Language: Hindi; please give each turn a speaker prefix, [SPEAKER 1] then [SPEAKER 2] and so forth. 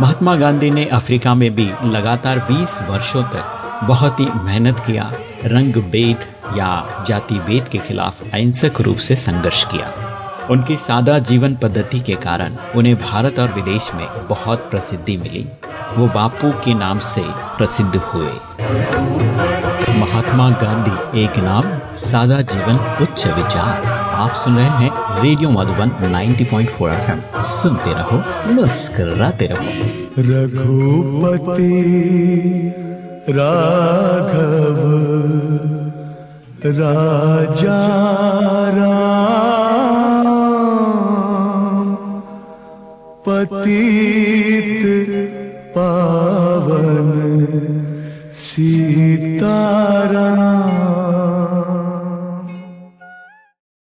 [SPEAKER 1] महात्मा गांधी ने अफ्रीका में भी लगातार 20 वर्षों तक बहुत ही मेहनत किया रंग भेद या जाति भेद के खिलाफ अहिंसक रूप से संघर्ष किया। उनकी सादा जीवन पद्धति के कारण उन्हें भारत और विदेश में बहुत प्रसिद्धि मिली। वो बापू के नाम से प्रसिद्ध हुए। महात्मा गांधी एक नाम, सादा जीवन, उच्च विचार। आप सुन रहे हैं रेडियो मधुबन 90.4 पॉइंट सुनते रहो, मुस्कराते रहो।
[SPEAKER 2] रघुपति राघव, राजा राम, पतित पावन सीतारा